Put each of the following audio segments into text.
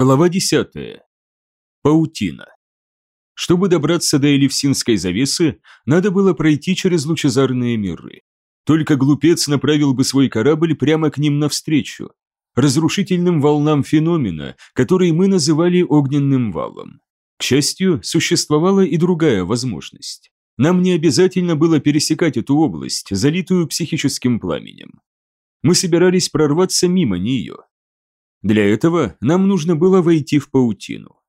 Глава 10. Паутина. Чтобы добраться до Элевсинской завесы, надо было пройти через лучезарные миры. Только глупец направил бы свой корабль прямо к ним навстречу, разрушительным волнам феномена, который мы называли огненным валом. К счастью, существовала и другая возможность. Нам не обязательно было пересекать эту область, залитую психическим пламенем. Мы собирались прорваться мимо нее, для этого нам нужно было войти в паутину.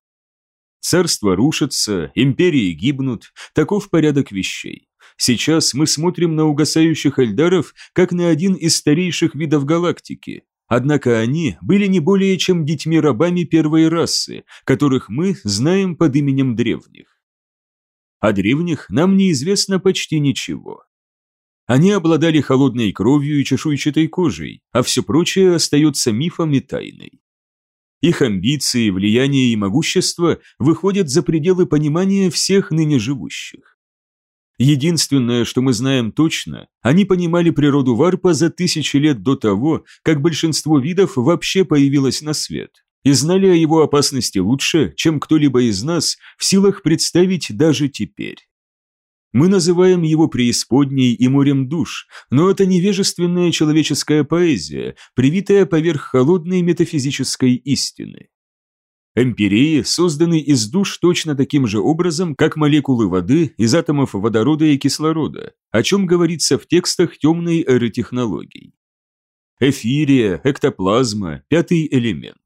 Царства рушатся, империи гибнут, таков порядок вещей. Сейчас мы смотрим на угасающих эльдаров, как на один из старейших видов галактики. Однако они были не более чем детьми-рабами первой расы, которых мы знаем под именем древних. О древних нам неизвестно почти ничего. Они обладали холодной кровью и чешуйчатой кожей, а все прочее остается мифом и тайной. Их амбиции, влияние и могущество выходят за пределы понимания всех ныне живущих. Единственное, что мы знаем точно, они понимали природу варпа за тысячи лет до того, как большинство видов вообще появилось на свет, и знали о его опасности лучше, чем кто-либо из нас в силах представить даже теперь. Мы называем его преисподней и морем душ, но это невежественная человеческая поэзия, привитая поверх холодной метафизической истины. Эмпирии созданы из душ точно таким же образом, как молекулы воды из атомов водорода и кислорода, о чем говорится в текстах темной эры технологий. Эфирия, эктоплазма, пятый элемент.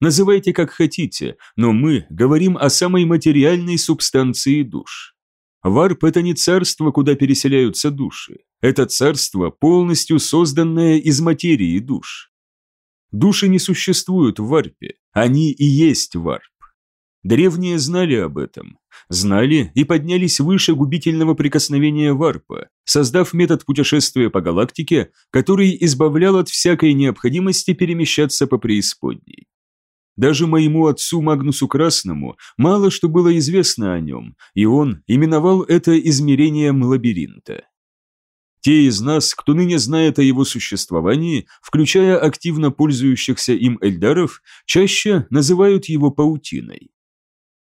Называйте как хотите, но мы говорим о самой материальной субстанции душ. Варп – это не царство, куда переселяются души. Это царство, полностью созданное из материи душ. Души не существуют в варпе, они и есть варп. Древние знали об этом, знали и поднялись выше губительного прикосновения варпа, создав метод путешествия по галактике, который избавлял от всякой необходимости перемещаться по преисподней. Даже моему отцу Магнусу Красному мало что было известно о нем, и он именовал это измерением лабиринта. Те из нас, кто ныне знает о его существовании, включая активно пользующихся им эльдаров, чаще называют его паутиной.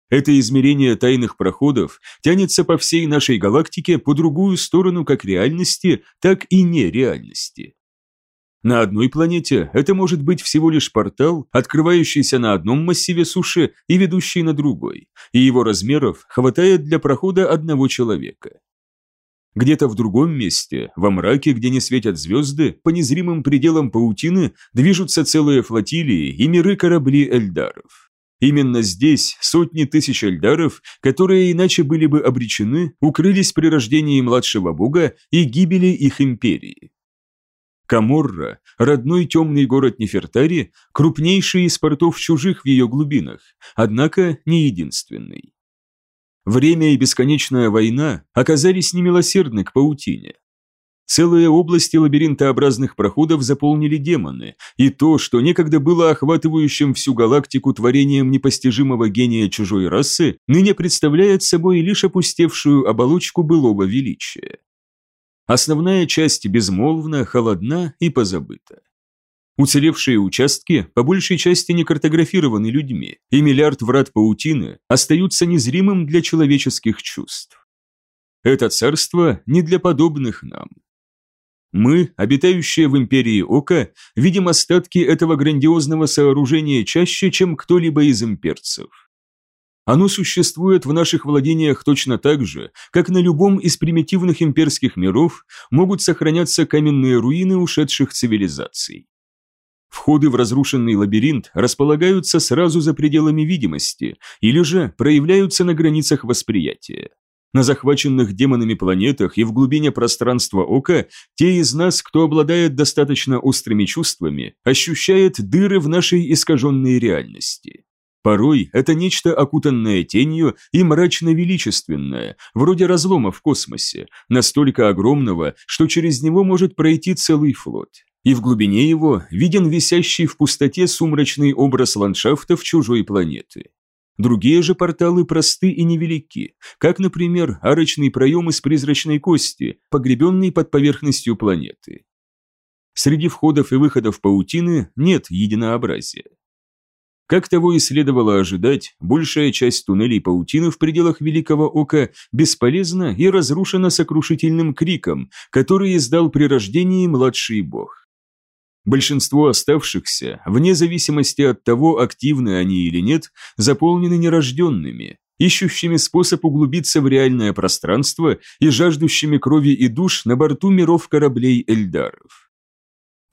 Это измерение тайных проходов тянется по всей нашей галактике по другую сторону как реальности, так и нереальности. На одной планете это может быть всего лишь портал, открывающийся на одном массиве суши и ведущий на другой, и его размеров хватает для прохода одного человека. Где-то в другом месте, во мраке, где не светят звезды, по незримым пределам паутины движутся целые флотилии и миры кораблей эльдаров. Именно здесь сотни тысяч эльдаров, которые иначе были бы обречены, укрылись при рождении младшего бога и гибели их империи. Каморра, родной темный город Нефертари, крупнейший из портов чужих в ее глубинах, однако не единственный. Время и бесконечная война оказались немилосердны к паутине. Целые области лабиринтообразных проходов заполнили демоны, и то, что некогда было охватывающим всю галактику творением непостижимого гения чужой расы, ныне представляет собой лишь опустевшую оболочку былого величия. Основная часть безмолвна, холодна и позабыта. Уцелевшие участки по большей части не картографированы людьми, и миллиард врат паутины остаются незримым для человеческих чувств. Это царство не для подобных нам. Мы, обитающие в империи Ока, видим остатки этого грандиозного сооружения чаще, чем кто-либо из имперцев. Оно существует в наших владениях точно так же, как на любом из примитивных имперских миров могут сохраняться каменные руины ушедших цивилизаций. Входы в разрушенный лабиринт располагаются сразу за пределами видимости или же проявляются на границах восприятия. На захваченных демонами планетах и в глубине пространства ока те из нас, кто обладает достаточно острыми чувствами, ощущает дыры в нашей искаженной реальности. Порой это нечто окутанное тенью и мрачно-величественное, вроде разлома в космосе, настолько огромного, что через него может пройти целый флот. И в глубине его виден висящий в пустоте сумрачный образ ландшафтов чужой планеты. Другие же порталы просты и невелики, как, например, арочный проем из призрачной кости, погребенный под поверхностью планеты. Среди входов и выходов паутины нет единообразия. Как того и следовало ожидать, большая часть туннелей паутины в пределах Великого Ока бесполезна и разрушена сокрушительным криком, который издал при рождении младший бог. Большинство оставшихся, вне зависимости от того, активны они или нет, заполнены нерожденными, ищущими способ углубиться в реальное пространство и жаждущими крови и душ на борту миров кораблей Эльдаров.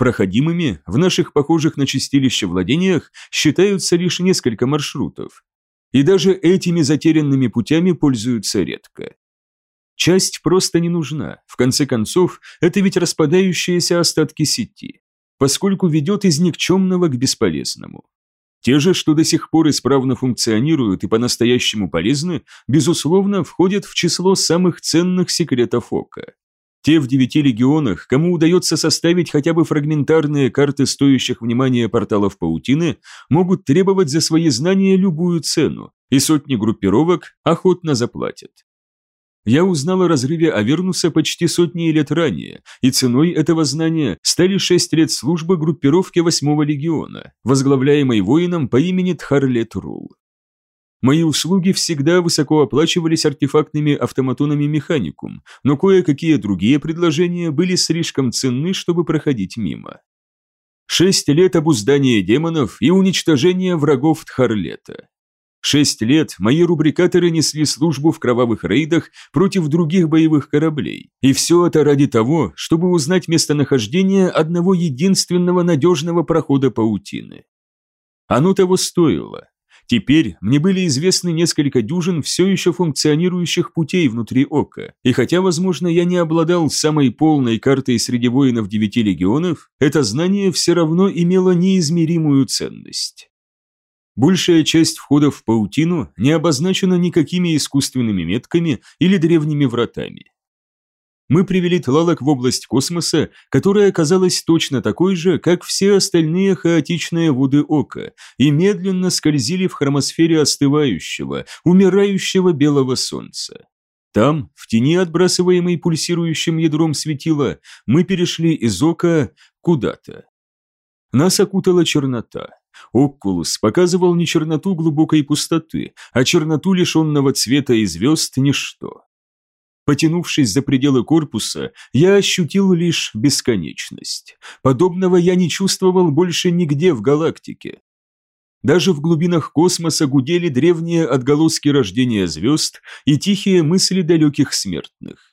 Проходимыми в наших похожих на чистилище владениях считаются лишь несколько маршрутов. И даже этими затерянными путями пользуются редко. Часть просто не нужна, в конце концов, это ведь распадающиеся остатки сети, поскольку ведет из никчемного к бесполезному. Те же, что до сих пор исправно функционируют и по-настоящему полезны, безусловно, входят в число самых ценных секретов Ока. Те в девяти легионах, кому удается составить хотя бы фрагментарные карты стоящих внимания порталов паутины, могут требовать за свои знания любую цену, и сотни группировок охотно заплатят. Я узнал о разрыве Авернуса почти сотни лет ранее, и ценой этого знания стали шесть лет службы группировки восьмого легиона, возглавляемой воином по имени Тхарлет Рул. Мои услуги всегда высоко оплачивались артефактными автоматонами механикум, но кое-какие другие предложения были слишком ценны, чтобы проходить мимо. Шесть лет обуздания демонов и уничтожения врагов Тхарлета. Шесть лет мои рубрикаторы несли службу в кровавых рейдах против других боевых кораблей, и все это ради того, чтобы узнать местонахождение одного единственного надежного прохода паутины. Оно того стоило, Теперь мне были известны несколько дюжин все еще функционирующих путей внутри ока, и хотя, возможно, я не обладал самой полной картой среди воинов девяти легионов, это знание все равно имело неизмеримую ценность. Большая часть входов в паутину не обозначена никакими искусственными метками или древними вратами мы привели Тлалок в область космоса, которая оказалась точно такой же, как все остальные хаотичные воды Ока, и медленно скользили в хромосфере остывающего, умирающего белого солнца. Там, в тени отбрасываемой пульсирующим ядром светила, мы перешли из Ока куда-то. Нас окутала чернота. Оккулус показывал не черноту глубокой пустоты, а черноту лишенного цвета и звезд ничто. Потянувшись за пределы корпуса, я ощутил лишь бесконечность. Подобного я не чувствовал больше нигде в галактике. Даже в глубинах космоса гудели древние отголоски рождения звезд и тихие мысли далеких смертных.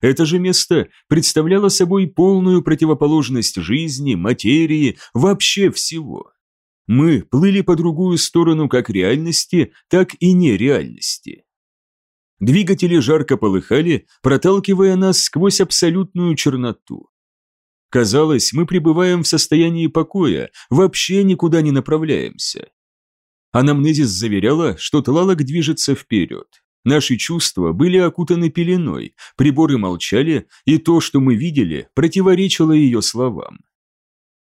Это же место представляло собой полную противоположность жизни, материи, вообще всего. Мы плыли по другую сторону как реальности, так и нереальности. Двигатели жарко полыхали, проталкивая нас сквозь абсолютную черноту. Казалось, мы пребываем в состоянии покоя, вообще никуда не направляемся. Анамнезис заверяла, что Тлалок движется вперед. Наши чувства были окутаны пеленой, приборы молчали, и то, что мы видели, противоречило ее словам.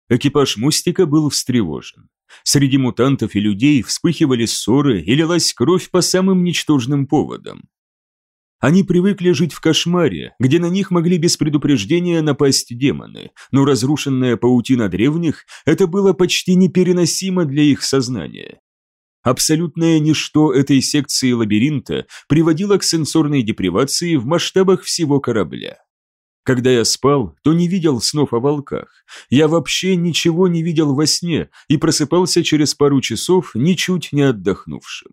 Экипаж мостика был встревожен. Среди мутантов и людей вспыхивали ссоры и лилась кровь по самым ничтожным поводам. Они привыкли жить в кошмаре, где на них могли без предупреждения напасть демоны, но разрушенная паутина древних – это было почти непереносимо для их сознания. Абсолютное ничто этой секции лабиринта приводило к сенсорной депривации в масштабах всего корабля. Когда я спал, то не видел снов о волках. Я вообще ничего не видел во сне и просыпался через пару часов, ничуть не отдохнувшим.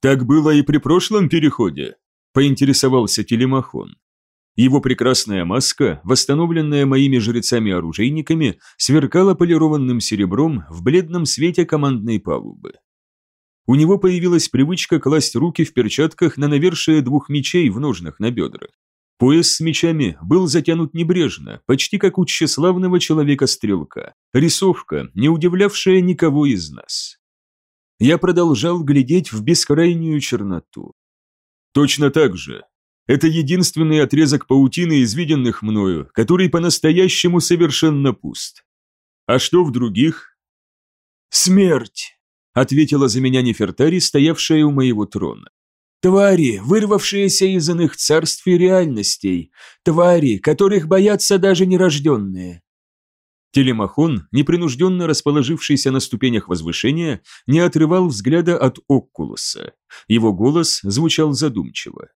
Так было и при прошлом переходе, поинтересовался Телемахон. Его прекрасная маска, восстановленная моими жрецами-оружейниками, сверкала полированным серебром в бледном свете командной палубы. У него появилась привычка класть руки в перчатках на навершие двух мечей в ножнах на бедрах. Пояс с мечами был затянут небрежно, почти как у тщеславного человека-стрелка. Рисовка, не удивлявшая никого из нас. Я продолжал глядеть в бескрайнюю черноту. Точно так же. Это единственный отрезок паутины из виденных мною, который по-настоящему совершенно пуст. А что в других? Смерть, ответила за меня Нефертари, стоявшая у моего трона. Твари, вырвавшиеся из иных царств и реальностей, твари, которых боятся даже нерожденные. Телемахон, непринужденно расположившийся на ступенях возвышения, не отрывал взгляда от Оккулуса. Его голос звучал задумчиво.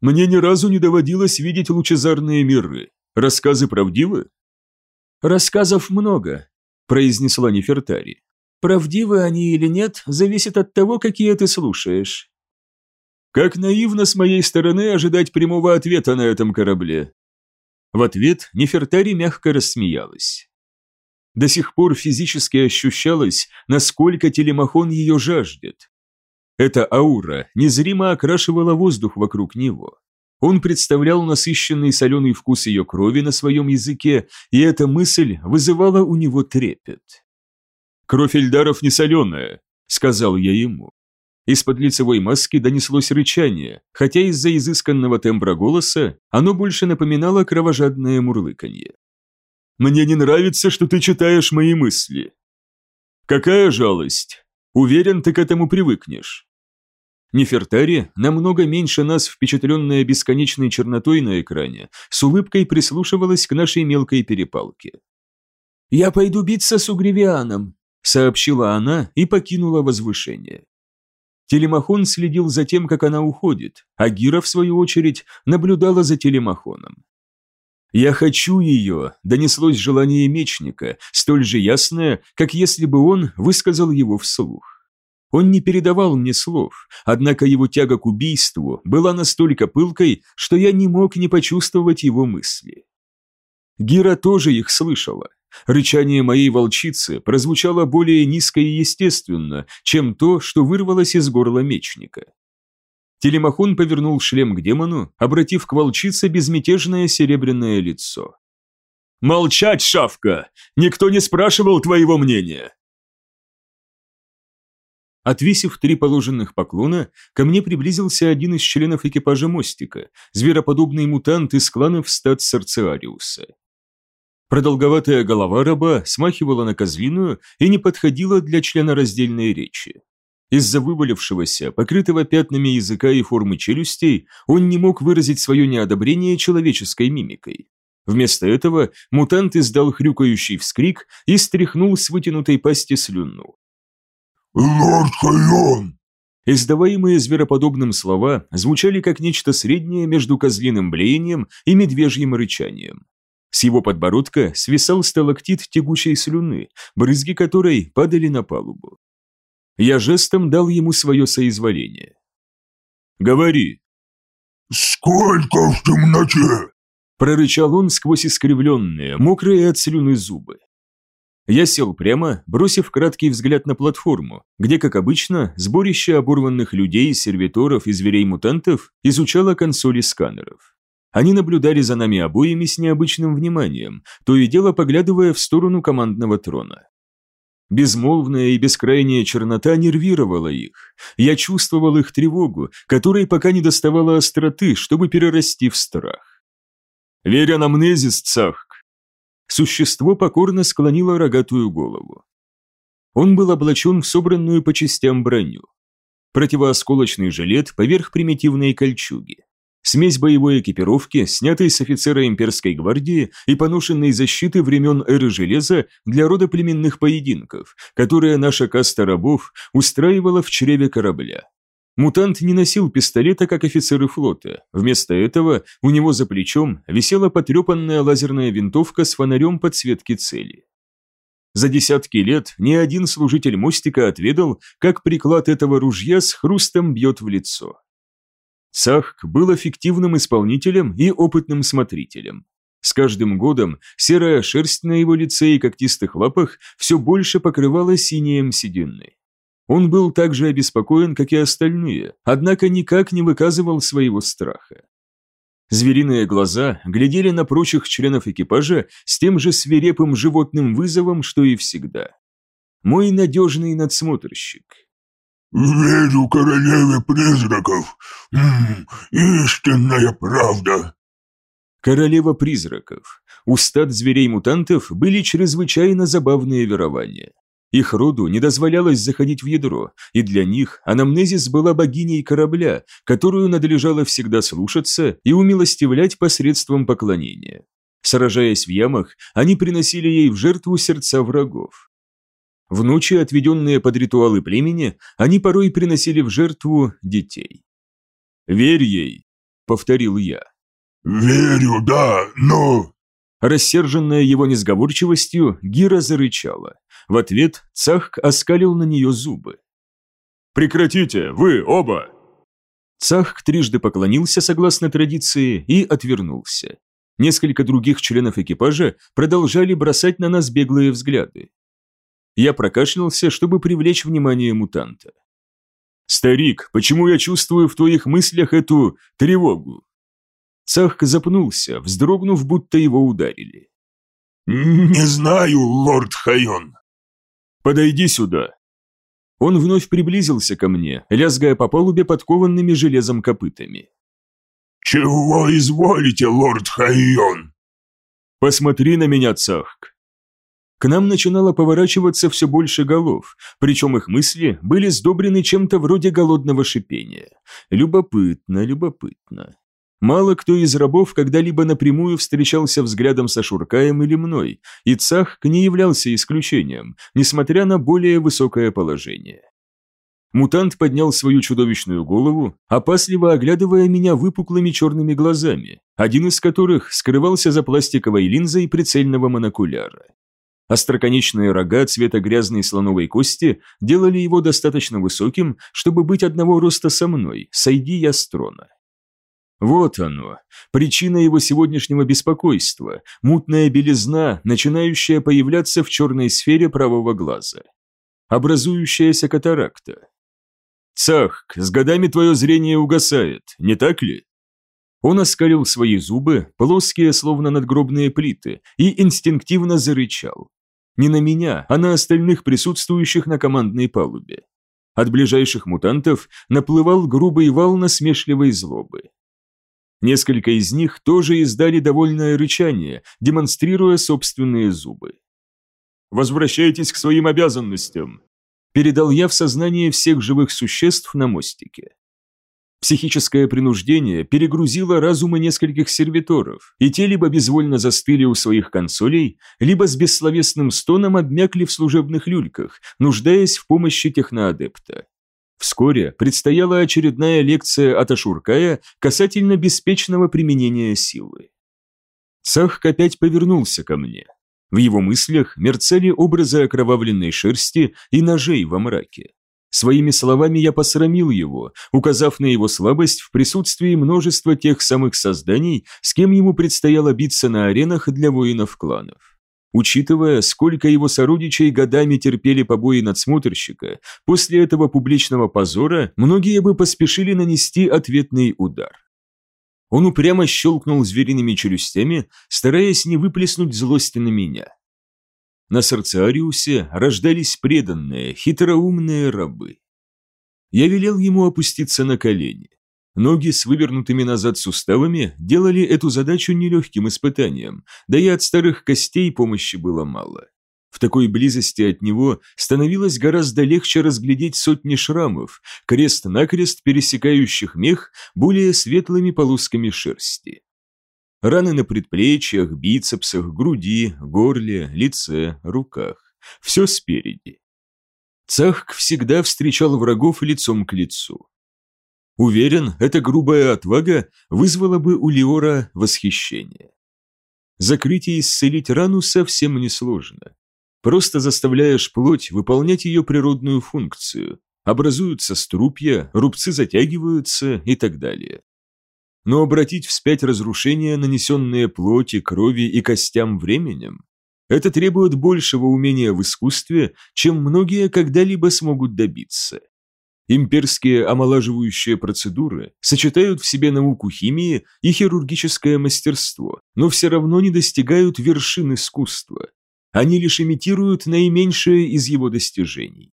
«Мне ни разу не доводилось видеть лучезарные миры. Рассказы правдивы?» «Рассказов много», – произнесла Нефертари. «Правдивы они или нет, зависит от того, какие ты слушаешь». «Как наивно с моей стороны ожидать прямого ответа на этом корабле», в ответ Нефертари мягко рассмеялась. До сих пор физически ощущалось, насколько телемахон ее жаждет. Эта аура незримо окрашивала воздух вокруг него. Он представлял насыщенный соленый вкус ее крови на своем языке, и эта мысль вызывала у него трепет. «Кровь Эльдаров не соленая», — сказал я ему. Из-под лицевой маски донеслось рычание, хотя из-за изысканного тембра голоса оно больше напоминало кровожадное мурлыканье. «Мне не нравится, что ты читаешь мои мысли». «Какая жалость! Уверен, ты к этому привыкнешь». Нефертари, намного меньше нас, впечатленная бесконечной чернотой на экране, с улыбкой прислушивалась к нашей мелкой перепалке. «Я пойду биться с Угревианом», — сообщила она и покинула возвышение. Телемахон следил за тем, как она уходит, а Гира, в свою очередь, наблюдала за Телемахоном. «Я хочу ее», – донеслось желание мечника, столь же ясное, как если бы он высказал его вслух. Он не передавал мне слов, однако его тяга к убийству была настолько пылкой, что я не мог не почувствовать его мысли. Гира тоже их слышала, Рычание моей волчицы прозвучало более низко и естественно, чем то, что вырвалось из горла мечника. Телемахон повернул шлем к демону, обратив к волчице безмятежное серебряное лицо. «Молчать, шавка! Никто не спрашивал твоего мнения!» Отвесив три положенных поклона, ко мне приблизился один из членов экипажа мостика, звероподобный мутант из кланов стат Сарциариуса. Продолговатая голова раба смахивала на козлиную и не подходила для члена раздельной речи. Из-за вывалившегося, покрытого пятнами языка и формы челюстей, он не мог выразить свое неодобрение человеческой мимикой. Вместо этого мутант издал хрюкающий вскрик и стряхнул с вытянутой пасти слюну. «Лорд Хайон!» Издаваемые звероподобным слова звучали как нечто среднее между козлиным блеянием и медвежьим рычанием. С его подбородка свисал сталактит тягучей слюны, брызги которой падали на палубу. Я жестом дал ему свое соизволение. «Говори!» «Сколько в темноте?» Прорычал он сквозь искривленные, мокрые от слюны зубы. Я сел прямо, бросив краткий взгляд на платформу, где, как обычно, сборище оборванных людей, сервиторов и зверей-мутантов изучало консоли сканеров. Они наблюдали за нами обоими с необычным вниманием, то и дело поглядывая в сторону командного трона. Безмолвная и бескрайняя чернота нервировала их. Я чувствовал их тревогу, которой пока не доставало остроты, чтобы перерасти в страх. «Верь анамнезис, Цахк!» Существо покорно склонило рогатую голову. Он был облачен в собранную по частям броню. Противоосколочный жилет поверх примитивной кольчуги. Смесь боевой экипировки, снятой с офицера имперской гвардии и поношенной защиты времен эры железа для рода племенных поединков, которые наша каста рабов устраивала в чреве корабля. Мутант не носил пистолета, как офицеры флота. Вместо этого у него за плечом висела потрепанная лазерная винтовка с фонарем подсветки цели. За десятки лет ни один служитель мостика отведал, как приклад этого ружья с хрустом бьет в лицо. Сахк был эффективным исполнителем и опытным смотрителем. С каждым годом серая шерсть на его лице и когтистых лапах все больше покрывала синеем седины. Он был так же обеспокоен, как и остальные, однако никак не выказывал своего страха. Звериные глаза глядели на прочих членов экипажа с тем же свирепым животным вызовом, что и всегда. Мой надежный надсмотрщик, «Верю королеве призраков. Истинная правда». Королева призраков. У стад зверей-мутантов были чрезвычайно забавные верования. Их роду не дозволялось заходить в ядро, и для них анамнезис была богиней корабля, которую надлежало всегда слушаться и умилостивлять посредством поклонения. Сражаясь в ямах, они приносили ей в жертву сердца врагов. В ночи, отведенные под ритуалы племени, они порой приносили в жертву детей. «Верь ей», — повторил я. «Верю, да, но...» Рассерженная его несговорчивостью, Гира зарычала. В ответ Цахк оскалил на нее зубы. «Прекратите, вы оба!» Цахк трижды поклонился согласно традиции и отвернулся. Несколько других членов экипажа продолжали бросать на нас беглые взгляды. Я прокашлялся, чтобы привлечь внимание мутанта. «Старик, почему я чувствую в твоих мыслях эту тревогу?» Цахк запнулся, вздрогнув, будто его ударили. «Не знаю, лорд Хайон». «Подойди сюда». Он вновь приблизился ко мне, лязгая по палубе подкованными железом копытами. «Чего изволите, лорд Хайон?» «Посмотри на меня, Цахк». К нам начинало поворачиваться все больше голов, причем их мысли были сдобрены чем-то вроде голодного шипения. Любопытно, любопытно. Мало кто из рабов когда-либо напрямую встречался взглядом со Шуркаем или мной, и Цах не являлся исключением, несмотря на более высокое положение. Мутант поднял свою чудовищную голову, опасливо оглядывая меня выпуклыми черными глазами, один из которых скрывался за пластиковой линзой прицельного монокуляра. Остроконечные рога цвета грязной слоновой кости делали его достаточно высоким, чтобы быть одного роста со мной, сойди я с трона. Вот оно, причина его сегодняшнего беспокойства, мутная белизна, начинающая появляться в черной сфере правого глаза. Образующаяся катаракта. Цах, с годами твое зрение угасает, не так ли? Он оскалил свои зубы, плоские, словно надгробные плиты, и инстинктивно зарычал. Не на меня, а на остальных присутствующих на командной палубе. От ближайших мутантов наплывал грубый вал насмешливой злобы. Несколько из них тоже издали довольное рычание, демонстрируя собственные зубы. «Возвращайтесь к своим обязанностям», – передал я в сознание всех живых существ на мостике. Психическое принуждение перегрузило разумы нескольких сервиторов, и те либо безвольно застыли у своих консолей, либо с бессловесным стоном обмякли в служебных люльках, нуждаясь в помощи техноадепта. Вскоре предстояла очередная лекция от Ашуркая касательно беспечного применения силы. Цах опять повернулся ко мне. В его мыслях мерцали образы окровавленной шерсти и ножей во мраке. Своими словами я посрамил его, указав на его слабость в присутствии множества тех самых созданий, с кем ему предстояло биться на аренах для воинов кланов. Учитывая, сколько его сородичей годами терпели побои надсмотрщика, после этого публичного позора многие бы поспешили нанести ответный удар. Он упрямо щелкнул звериными челюстями, стараясь не выплеснуть злости на меня. На Сарциариусе рождались преданные, хитроумные рабы. Я велел ему опуститься на колени. Ноги с вывернутыми назад суставами делали эту задачу нелегким испытанием, да и от старых костей помощи было мало. В такой близости от него становилось гораздо легче разглядеть сотни шрамов, крест-накрест пересекающих мех более светлыми полосками шерсти. Раны на предплечьях, бицепсах, груди, горле, лице, руках. Все спереди. Цахк всегда встречал врагов лицом к лицу. Уверен, эта грубая отвага вызвала бы у Леора восхищение. Закрыть и исцелить рану совсем несложно. Просто заставляешь плоть выполнять ее природную функцию. Образуются струпья, рубцы затягиваются и так далее. Но обратить вспять разрушения, нанесенные плоти, крови и костям временем, это требует большего умения в искусстве, чем многие когда-либо смогут добиться. Имперские омолаживающие процедуры сочетают в себе науку химии и хирургическое мастерство, но все равно не достигают вершин искусства. Они лишь имитируют наименьшее из его достижений.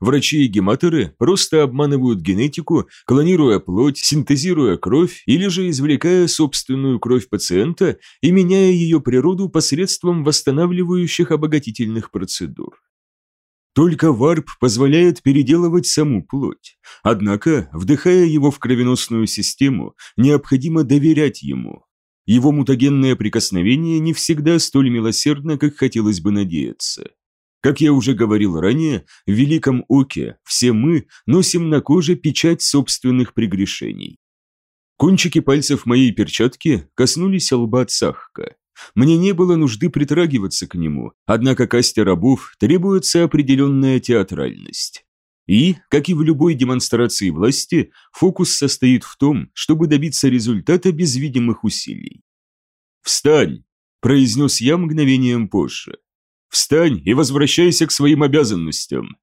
Врачи и гематоры просто обманывают генетику, клонируя плоть, синтезируя кровь или же извлекая собственную кровь пациента и меняя ее природу посредством восстанавливающих обогатительных процедур. Только варп позволяет переделывать саму плоть. Однако, вдыхая его в кровеносную систему, необходимо доверять ему. Его мутагенное прикосновение не всегда столь милосердно, как хотелось бы надеяться. Как я уже говорил ранее, в Великом Оке все мы носим на коже печать собственных прегрешений. Кончики пальцев моей перчатки коснулись лба Цахка. Мне не было нужды притрагиваться к нему, однако касте рабов требуется определенная театральность. И, как и в любой демонстрации власти, фокус состоит в том, чтобы добиться результата без видимых усилий. «Встань!» – произнес я мгновением позже. Встань и возвращайся к своим обязанностям.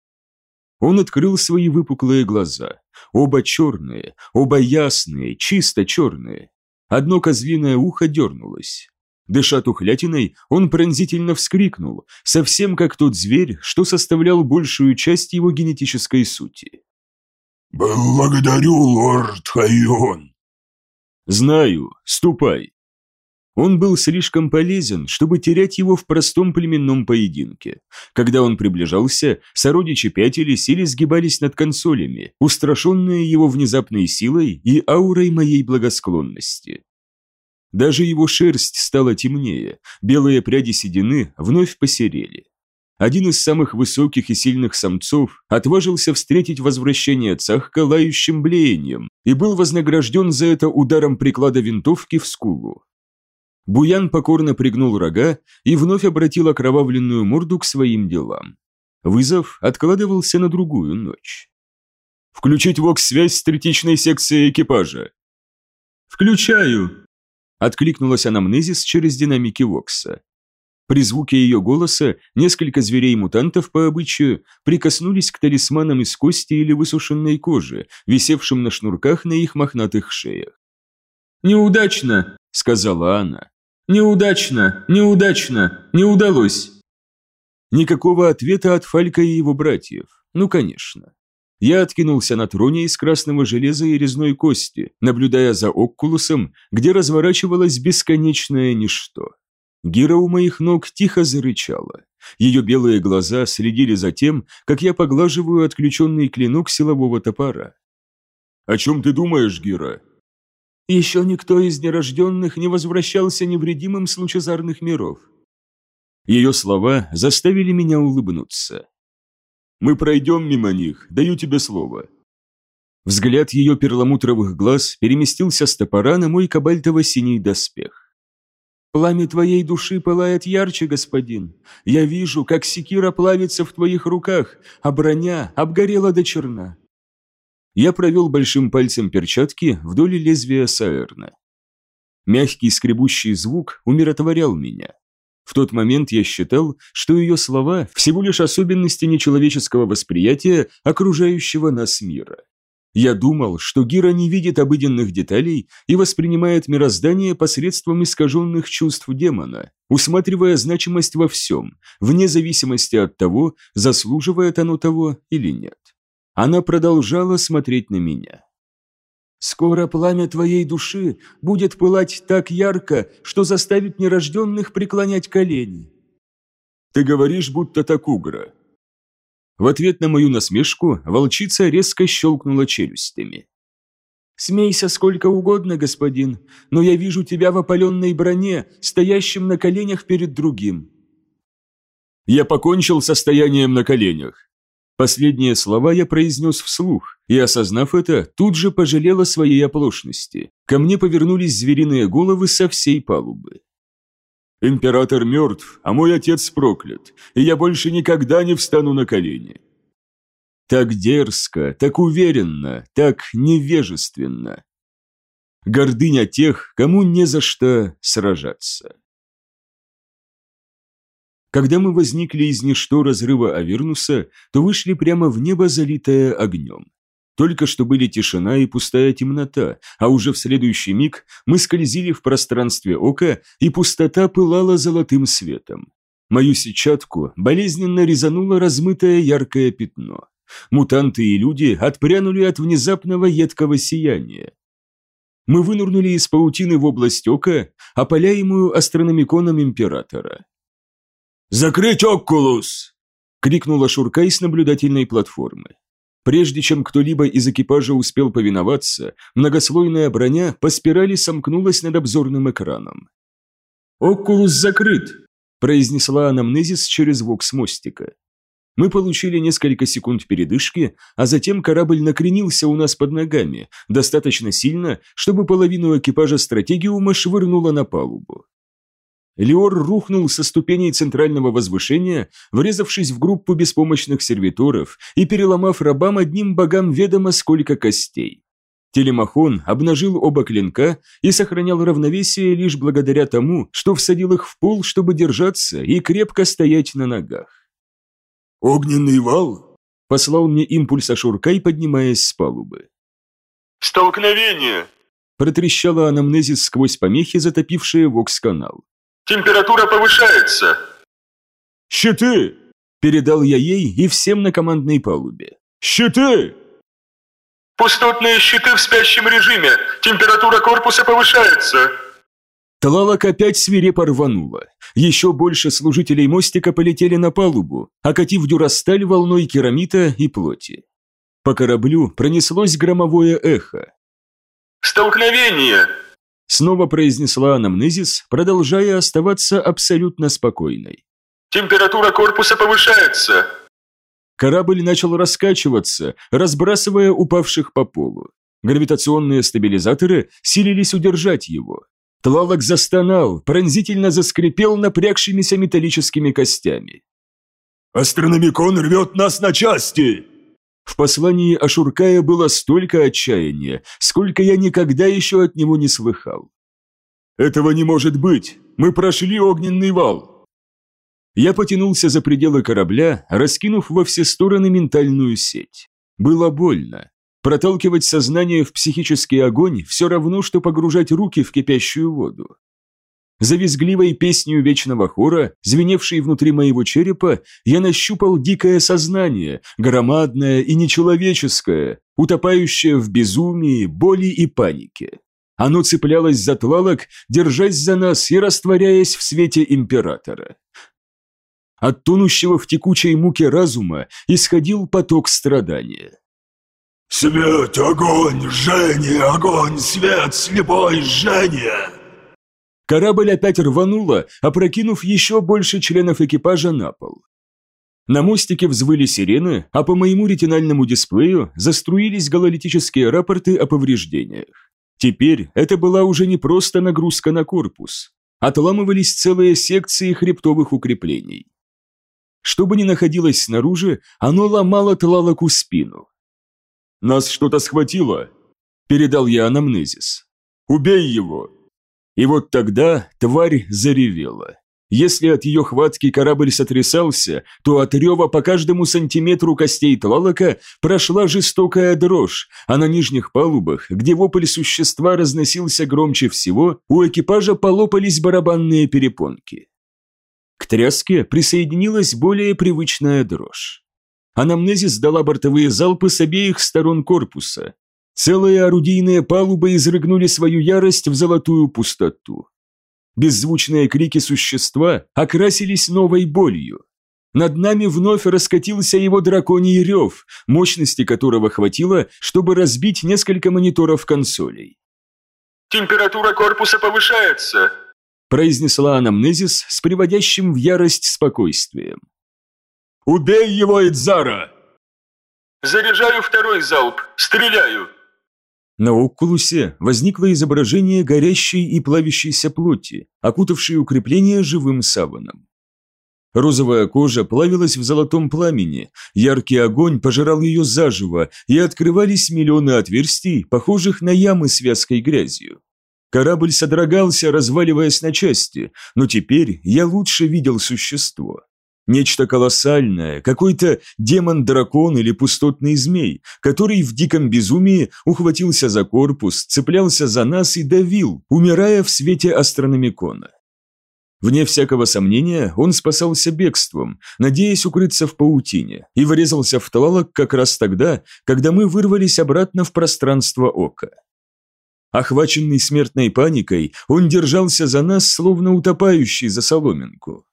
Он открыл свои выпуклые глаза. Оба черные, оба ясные, чисто черные. Одно козлиное ухо дернулось. Дыша тухлятиной, он пронзительно вскрикнул, совсем как тот зверь, что составлял большую часть его генетической сути. «Благодарю, лорд Хайон!» «Знаю, ступай!» Он был слишком полезен, чтобы терять его в простом племенном поединке. Когда он приближался, сородичи пятились или сгибались над консолями, устрашенные его внезапной силой и аурой моей благосклонности. Даже его шерсть стала темнее, белые пряди седины вновь посерели. Один из самых высоких и сильных самцов отважился встретить возвращение Цахка лающим блеянием и был вознагражден за это ударом приклада винтовки в скулу. Буян покорно пригнул рога и вновь обратил окровавленную морду к своим делам. Вызов откладывался на другую ночь. «Включить ВОКС-связь с третичной секцией экипажа!» «Включаю!» – откликнулась анамнезис через динамики ВОКСа. При звуке ее голоса несколько зверей-мутантов по обычаю прикоснулись к талисманам из кости или высушенной кожи, висевшим на шнурках на их мохнатых шеях. «Неудачно!» – сказала она. «Неудачно! Неудачно! Не удалось!» Никакого ответа от Фалька и его братьев. Ну, конечно. Я откинулся на троне из красного железа и резной кости, наблюдая за Оккулусом, где разворачивалось бесконечное ничто. Гира у моих ног тихо зарычала. Ее белые глаза следили за тем, как я поглаживаю отключенный клинок силового топора. «О чем ты думаешь, Гира?» Еще никто из нерожденных не возвращался невредимым с лучезарных миров. Ее слова заставили меня улыбнуться. «Мы пройдем мимо них, даю тебе слово». Взгляд ее перламутровых глаз переместился с топора на мой кабальтово-синий доспех. «Пламя твоей души пылает ярче, господин. Я вижу, как секира плавится в твоих руках, а броня обгорела до черна. Я провел большим пальцем перчатки вдоль лезвия Саэрна. Мягкий скребущий звук умиротворял меня. В тот момент я считал, что ее слова – всего лишь особенности нечеловеческого восприятия окружающего нас мира. Я думал, что Гира не видит обыденных деталей и воспринимает мироздание посредством искаженных чувств демона, усматривая значимость во всем, вне зависимости от того, заслуживает оно того или нет. Она продолжала смотреть на меня. «Скоро пламя твоей души будет пылать так ярко, что заставит нерожденных преклонять колени». «Ты говоришь, будто так угро». В ответ на мою насмешку волчица резко щелкнула челюстями. «Смейся сколько угодно, господин, но я вижу тебя в опаленной броне, стоящим на коленях перед другим». «Я покончил состоянием на коленях. Последние слова я произнес вслух, и, осознав это, тут же пожалел о своей оплошности. Ко мне повернулись звериные головы со всей палубы. «Император мертв, а мой отец проклят, и я больше никогда не встану на колени». Так дерзко, так уверенно, так невежественно. Гордыня тех, кому не за что сражаться. Когда мы возникли из ничто разрыва Авернуса, то вышли прямо в небо, залитое огнем. Только что были тишина и пустая темнота, а уже в следующий миг мы скользили в пространстве ока, и пустота пылала золотым светом. Мою сетчатку болезненно резануло размытое яркое пятно. Мутанты и люди отпрянули от внезапного едкого сияния. Мы вынурнули из паутины в область ока, опаляемую астрономиконом Императора. «Закрыть Окулус!» – крикнула Шурка из наблюдательной платформы. Прежде чем кто-либо из экипажа успел повиноваться, многослойная броня по спирали сомкнулась над обзорным экраном. «Окулус закрыт», – произнесла анамнезис через вокс мостика. Мы получили несколько секунд передышки, а затем корабль накренился у нас под ногами, достаточно сильно, чтобы половину экипажа стратегиума швырнуло на палубу. Леор рухнул со ступеней центрального возвышения, врезавшись в группу беспомощных сервиторов и переломав рабам одним богам ведомо сколько костей. Телемахон обнажил оба клинка и сохранял равновесие лишь благодаря тому, что всадил их в пол, чтобы держаться и крепко стоять на ногах. «Огненный вал?» – послал мне импульс Ашуркай, поднимаясь с палубы. «Столкновение!» – протрещала анамнезис сквозь помехи, затопившие вокс-канал. «Температура повышается!» «Щиты!» – передал я ей и всем на командной палубе. «Щиты!» «Пустотные щиты в спящем режиме! Температура корпуса повышается!» Тлалок опять свирепо рвануло. Еще больше служителей мостика полетели на палубу, окатив дюрасталь волной керамита и плоти. По кораблю пронеслось громовое эхо. «Столкновение!» Снова произнесла анамнезис, продолжая оставаться абсолютно спокойной. «Температура корпуса повышается!» Корабль начал раскачиваться, разбрасывая упавших по полу. Гравитационные стабилизаторы силились удержать его. Тлалок застонал, пронзительно заскрипел напрягшимися металлическими костями. «Астрономикон рвет нас на части!» В послании Ашуркая было столько отчаяния, сколько я никогда еще от него не слыхал. «Этого не может быть! Мы прошли огненный вал!» Я потянулся за пределы корабля, раскинув во все стороны ментальную сеть. Было больно. Проталкивать сознание в психический огонь все равно, что погружать руки в кипящую воду. За визгливой песнью вечного хора, звеневшей внутри моего черепа, я нащупал дикое сознание, громадное и нечеловеческое, утопающее в безумии, боли и панике. Оно цеплялось за тлалок, держась за нас и растворяясь в свете императора. От тонущего в текучей муке разума исходил поток страдания. «Свет, огонь, жжение, огонь, свет, слепой, жжение!» Корабль опять рвануло, опрокинув еще больше членов экипажа на пол. На мостике взвыли сирены, а по моему ретинальному дисплею заструились гололитические рапорты о повреждениях. Теперь это была уже не просто нагрузка на корпус. Отламывались целые секции хребтовых укреплений. Что бы ни находилось снаружи, оно ломало Тлалаку спину. «Нас что-то схватило», – передал я анамнезис. «Убей его!» И вот тогда тварь заревела. Если от ее хватки корабль сотрясался, то от рева по каждому сантиметру костей Тлалока прошла жестокая дрожь, а на нижних палубах, где вопль существа разносился громче всего, у экипажа полопались барабанные перепонки. К тряске присоединилась более привычная дрожь. Анамнезис дала бортовые залпы с обеих сторон корпуса. Целые орудийные палубы изрыгнули свою ярость в золотую пустоту. Беззвучные крики существа окрасились новой болью. Над нами вновь раскатился его драконий рев, мощности которого хватило, чтобы разбить несколько мониторов консолей. «Температура корпуса повышается», произнесла анамнезис с приводящим в ярость спокойствием. «Убей его, Идзара!» «Заряжаю второй залп! Стреляю!» На окулусе возникло изображение горящей и плавящейся плоти, окутавшей укрепление живым саваном. Розовая кожа плавилась в золотом пламени, яркий огонь пожирал ее заживо, и открывались миллионы отверстий, похожих на ямы с вязкой грязью. Корабль содрогался, разваливаясь на части, но теперь я лучше видел существо. Нечто колоссальное, какой-то демон-дракон или пустотный змей, который в диком безумии ухватился за корпус, цеплялся за нас и давил, умирая в свете астрономикона. Вне всякого сомнения, он спасался бегством, надеясь укрыться в паутине, и врезался в тлалок как раз тогда, когда мы вырвались обратно в пространство ока. Охваченный смертной паникой, он держался за нас, словно утопающий за соломинку.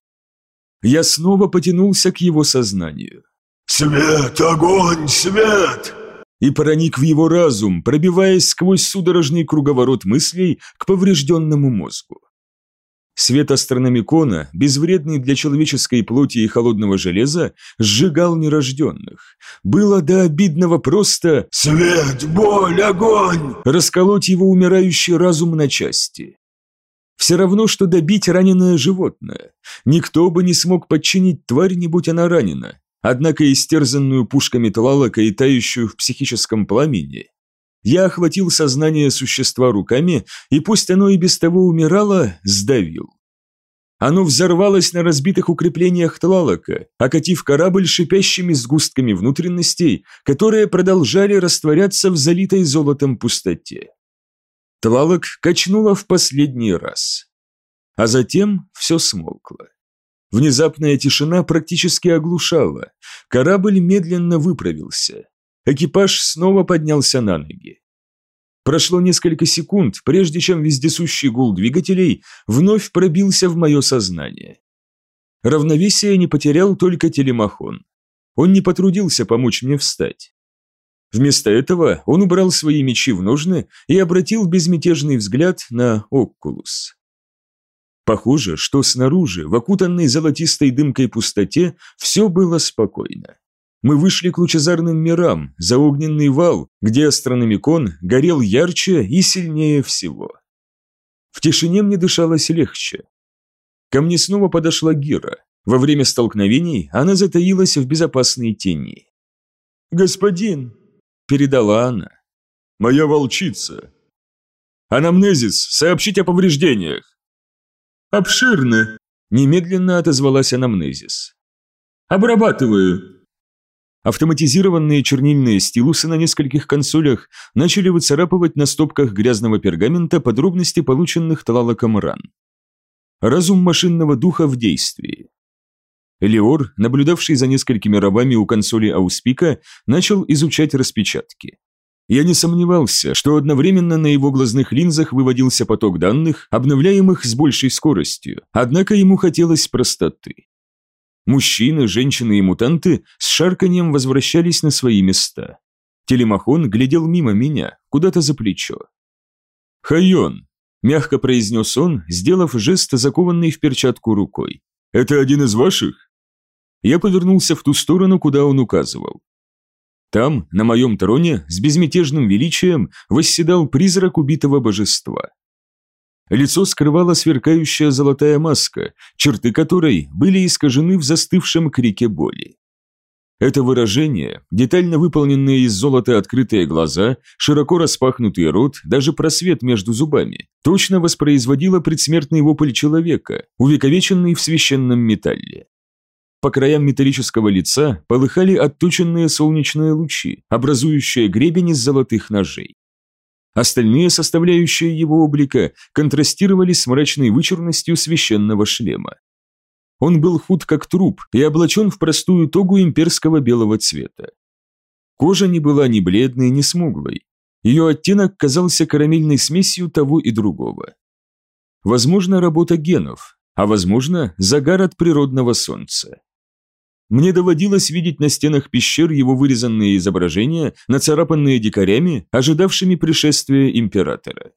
Я снова потянулся к его сознанию. «Свет, огонь, свет!» и проник в его разум, пробиваясь сквозь судорожный круговорот мыслей к поврежденному мозгу. Свет астрономикона, безвредный для человеческой плоти и холодного железа, сжигал нерожденных. Было до обидного просто «Свет, боль, огонь!» расколоть его умирающий разум на части. Все равно, что добить раненое животное. Никто бы не смог подчинить тварь, не будь она ранена. Однако истерзанную пушками Тлалока и тающую в психическом пламени, я охватил сознание существа руками и, пусть оно и без того умирало, сдавил. Оно взорвалось на разбитых укреплениях Тлалока, окатив корабль шипящими сгустками внутренностей, которые продолжали растворяться в залитой золотом пустоте. Тлалок качнуло в последний раз. А затем все смолкло. Внезапная тишина практически оглушала. Корабль медленно выправился. Экипаж снова поднялся на ноги. Прошло несколько секунд, прежде чем вездесущий гул двигателей вновь пробился в мое сознание. Равновесие не потерял только телемахон. Он не потрудился помочь мне встать. Вместо этого он убрал свои мечи в ножны и обратил безмятежный взгляд на Оккулус. Похоже, что снаружи, в окутанной золотистой дымкой пустоте, все было спокойно. Мы вышли к лучезарным мирам, за огненный вал, где астрономикон горел ярче и сильнее всего. В тишине мне дышалось легче. Ко мне снова подошла Гира. Во время столкновений она затаилась в безопасной тени. «Господин!» – передала она. «Моя волчица!» «Анамнезис, сообщить о повреждениях!» «Обширны», – немедленно отозвалась анамнезис. «Обрабатываю». Автоматизированные чернильные стилусы на нескольких консолях начали выцарапывать на стопках грязного пергамента подробности полученных Тлалоком ран. Разум машинного духа в действии. Леор, наблюдавший за несколькими рабами у консоли Ауспика, начал изучать распечатки. Я не сомневался, что одновременно на его глазных линзах выводился поток данных, обновляемых с большей скоростью, однако ему хотелось простоты. Мужчины, женщины и мутанты с шарканьем возвращались на свои места. Телемахон глядел мимо меня, куда-то за плечо. «Хайон», – мягко произнес он, сделав жест, закованный в перчатку рукой. «Это один из ваших?» Я повернулся в ту сторону, куда он указывал. Там, на моем троне, с безмятежным величием, восседал призрак убитого божества. Лицо скрывала сверкающая золотая маска, черты которой были искажены в застывшем крике боли. Это выражение, детально выполненные из золота открытые глаза, широко распахнутый рот, даже просвет между зубами, точно воспроизводило предсмертный вопль человека, увековеченный в священном металле. По краям металлического лица полыхали отточенные солнечные лучи, образующие гребень из золотых ножей. Остальные составляющие его облика контрастировали с мрачной вычурностью священного шлема. Он был худ как труп и облачен в простую тогу имперского белого цвета. Кожа не была ни бледной, ни смуглой. Ее оттенок казался карамельной смесью того и другого. Возможно, работа генов, а возможно, загар от природного солнца. Мне доводилось видеть на стенах пещер его вырезанные изображения, нацарапанные дикарями, ожидавшими пришествия императора.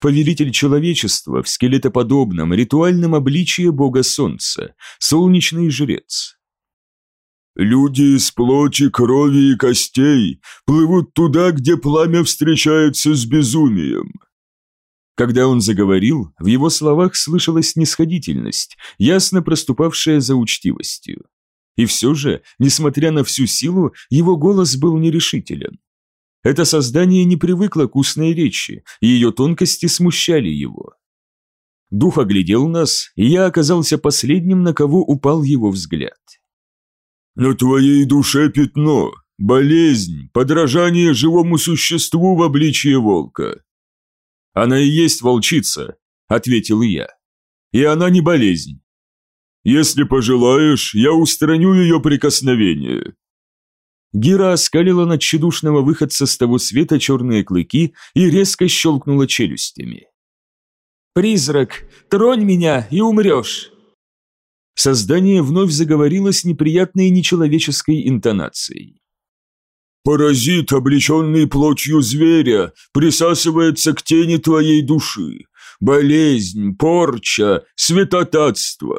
Повелитель человечества в скелетоподобном ритуальном обличии бога солнца, солнечный жрец. «Люди из плоти, крови и костей плывут туда, где пламя встречается с безумием», когда он заговорил, в его словах слышалась снисходительность, ясно проступавшая за учтивостью. И все же, несмотря на всю силу, его голос был нерешителен. Это создание не привыкло к устной речи, и ее тонкости смущали его. Дух оглядел нас, и я оказался последним, на кого упал его взгляд. «На твоей душе пятно, болезнь, подражание живому существу в обличье волка». «Она и есть волчица», — ответил я. «И она не болезнь. Если пожелаешь, я устраню ее прикосновение». Гира оскалила на тщедушного выходца с того света черные клыки и резко щелкнула челюстями. «Призрак, тронь меня и умрешь!» Создание вновь заговорило с неприятной нечеловеческой интонацией. «Паразит, облеченный плотью зверя, присасывается к тени твоей души. Болезнь, порча, святотатство».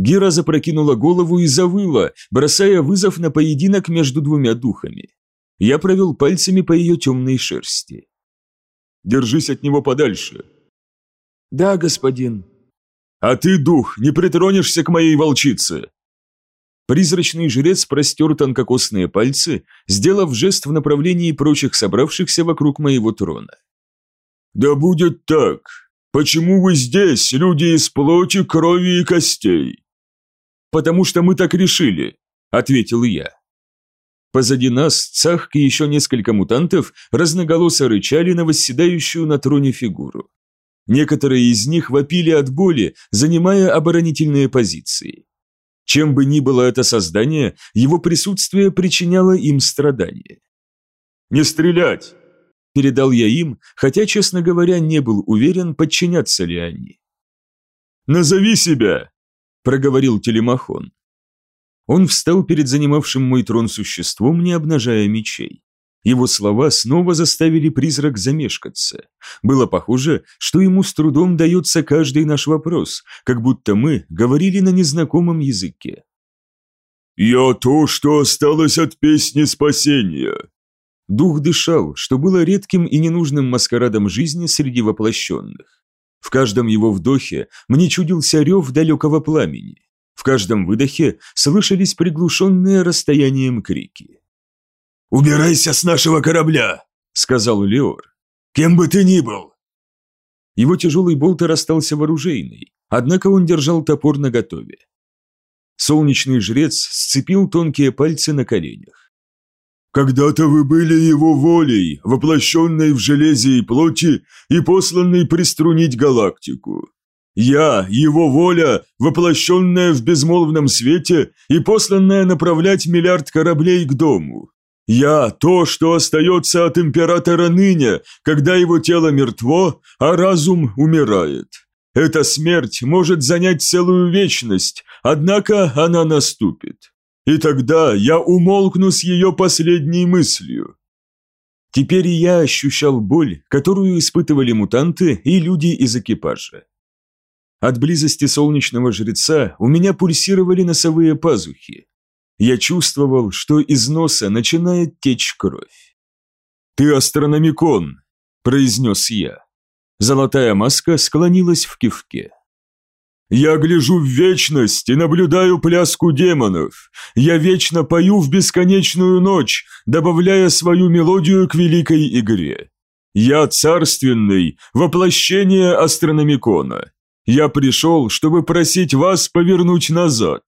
Гера запрокинула голову и завыла, бросая вызов на поединок между двумя духами. Я провел пальцами по ее темной шерсти. «Держись от него подальше». «Да, господин», «А ты, дух, не притронешься к моей волчице!» Призрачный жрец простер тонкокосные пальцы, сделав жест в направлении прочих собравшихся вокруг моего трона. «Да будет так! Почему вы здесь, люди из плоти, крови и костей?» «Потому что мы так решили», — ответил я. Позади нас Цахк и еще несколько мутантов разноголосо рычали на восседающую на троне фигуру. Некоторые из них вопили от боли, занимая оборонительные позиции. Чем бы ни было это создание, его присутствие причиняло им страдания. «Не стрелять!» – передал я им, хотя, честно говоря, не был уверен, подчинятся ли они. «Назови себя!» – проговорил Телемахон. Он встал перед занимавшим мой трон существом, не обнажая мечей. Его слова снова заставили призрак замешкаться. Было похоже, что ему с трудом дается каждый наш вопрос, как будто мы говорили на незнакомом языке. «Я то, что осталось от песни спасения». Дух дышал, что было редким и ненужным маскарадом жизни среди воплощенных. В каждом его вдохе мне чудился рев далекого пламени. В каждом выдохе слышались приглушенные расстоянием крики. «Убирайся с нашего корабля!» – сказал Леор. «Кем бы ты ни был!» Его тяжелый болтер остался вооружейный, однако он держал топор наготове. Солнечный жрец сцепил тонкие пальцы на коленях. «Когда-то вы были его волей, воплощенной в железе и плоти и посланной приструнить галактику. Я, его воля, воплощенная в безмолвном свете и посланная направлять миллиард кораблей к дому. Я – то, что остается от императора ныне, когда его тело мертво, а разум умирает. Эта смерть может занять целую вечность, однако она наступит. И тогда я умолкну с ее последней мыслью. Теперь я ощущал боль, которую испытывали мутанты и люди из экипажа. От близости солнечного жреца у меня пульсировали носовые пазухи, я чувствовал, что из носа начинает течь кровь. «Ты астрономикон», – произнес я. Золотая маска склонилась в кивке. «Я гляжу в вечность и наблюдаю пляску демонов. Я вечно пою в бесконечную ночь, добавляя свою мелодию к великой игре. Я царственный, воплощение астрономикона. Я пришел, чтобы просить вас повернуть назад».